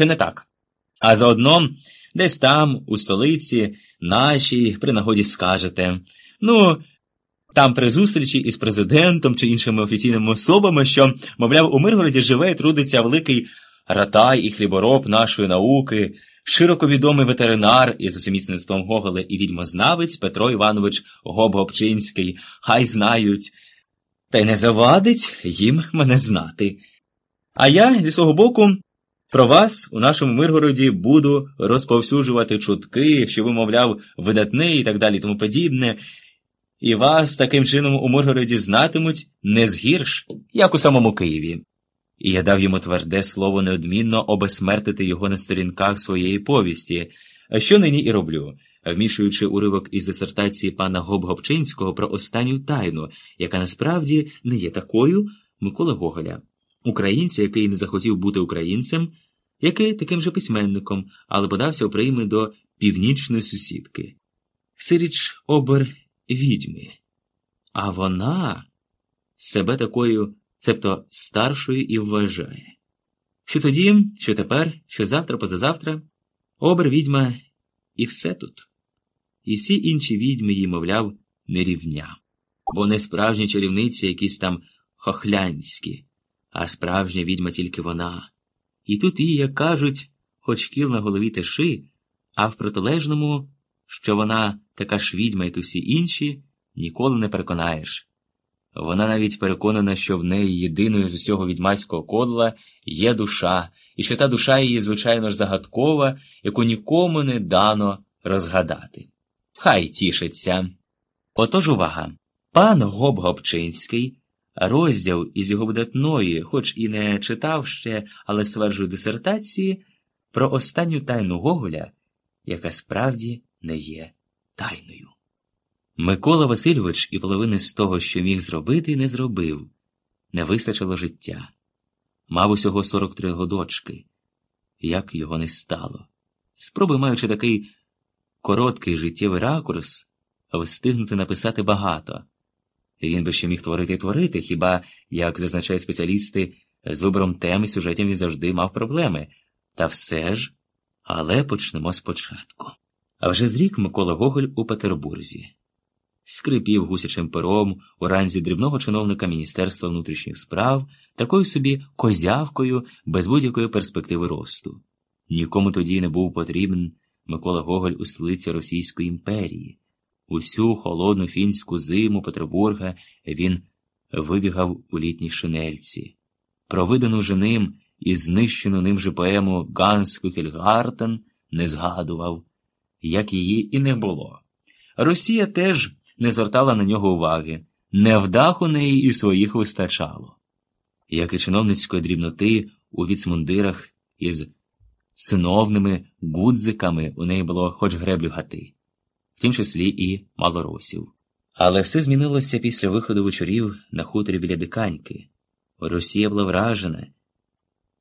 Чи не так? А заодно десь там, у столиці, нашій, при нагоді скажете. Ну, там при зустрічі із президентом чи іншими офіційними особами, що, мовляв, у Миргороді живе і трудиться великий ратай і хлібороб нашої науки, широко відомий ветеринар із усімісництвом Гоголя і відьмознавець Петро Іванович Гоб-Гобчинський, хай знають. Та й не завадить їм мене знати. А я, зі свого боку, про вас у нашому Миргороді буду розповсюджувати чутки, що ви, мовляв, видатний і так далі, тому подібне, і вас таким чином у Миргороді знатимуть не згірш, як у самому Києві. І я дав йому тверде слово неодмінно обесмертити його на сторінках своєї повісті, що нині і роблю, вмішуючи уривок із дисертації пана Гоб-Гобчинського про останню тайну, яка насправді не є такою Миколи Гоголя, українця, який не захотів бути українцем, який таким же письменником, але подався у прийми до північної сусідки. Сиріч обер відьми, а вона себе такою цебто старшою і вважає. Що тоді, що тепер, що завтра, позазавтра, обер відьма і все тут. І всі інші відьми їй, мовляв, не рівня. Бо не справжні чарівниці якісь там хохлянські, а справжня відьма тільки вона. І тут їй, як кажуть, хоч кіл на голові тиши, а в протилежному, що вона така ж відьма, як і всі інші, ніколи не переконаєш. Вона навіть переконана, що в неї єдиною з усього відьмацького кодла є душа, і що та душа її, звичайно ж, загадкова, яку нікому не дано розгадати. Хай тішиться. Отож увага. Пан Гоб Гобчинський, розділ із його видатної, хоч і не читав ще, але стверджує дисертації, про останню тайну Гоголя, яка справді не є тайною. Микола Васильович і половини з того, що міг зробити, не зробив, не вистачило життя. Мав усього 43 годочки, як його не стало. Спроби, маючи такий короткий життєвий ракурс, встигнути написати багато. Він би ще міг творити і творити, хіба, як зазначають спеціалісти, з вибором тем сюжетів він завжди мав проблеми. Та все ж, але почнемо спочатку. А вже з рік Микола Гоголь у Петербурзі скрипів гусячим пером у ранзі дрібного чиновника Міністерства внутрішніх справ, такою собі козявкою без будь-якої перспективи росту. Нікому тоді не був потрібен Микола Гоголь у столиці Російської імперії. Усю холодну фінську зиму Петербурга він вибігав у літній шинельці. Про видану же ним і знищену ним же поему Ганц Кюхельгартен не згадував, як її і не було. Росія теж не звертала на нього уваги, невдах у неї і своїх вистачало. Як і чиновницької дрібноти у віцмундирах із синовними гудзиками у неї було хоч греблю гати, тім числі і малоросів. Але все змінилося після виходу вечорів на хуторі біля диканьки. Росія була вражена,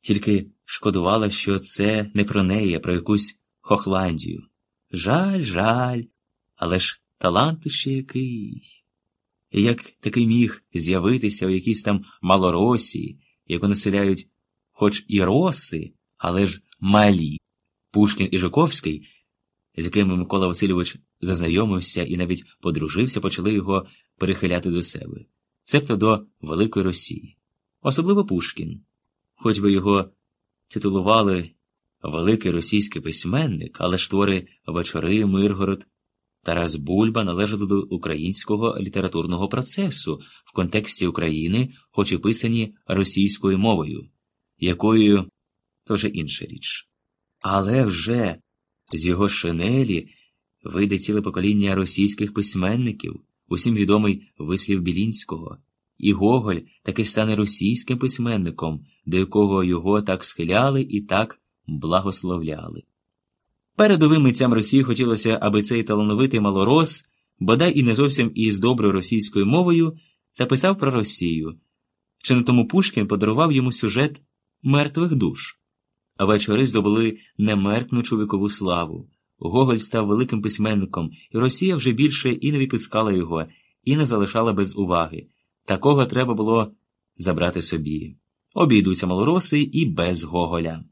тільки шкодувала, що це не про неї, а про якусь Хохландію. Жаль, жаль, але ж талант ще який. І як таки міг з'явитися у якійсь там малоросії, яку населяють хоч і роси, але ж малі. Пушкін і Жуковський, з якими Микола Васильович зазнайомився і навіть подружився, почали його перехиляти до себе, цебто до Великої Росії. Особливо Пушкін, хоч би його титулували великий російський письменник, але ж твори вечори, Миргород. Тарас Бульба належав до українського літературного процесу в контексті України, хоч і писані російською мовою, якою то вже інша річ. Але вже з його шинелі вийде ціле покоління російських письменників, усім відомий вислів Білінського, і Гоголь таки стане російським письменником, до якого його так схиляли і так благословляли. Передовим митцям Росії хотілося, аби цей талановитий малорос, бодай і не зовсім із доброю російською мовою, та писав про Росію. Чи не тому Пушкін подарував йому сюжет мертвих душ, а вечори здобули немеркнучу вікову славу. Гоголь став великим письменником, і Росія вже більше і не відпускала його, і не залишала без уваги. Такого треба було забрати собі. Обійдуться малороси і без Гоголя.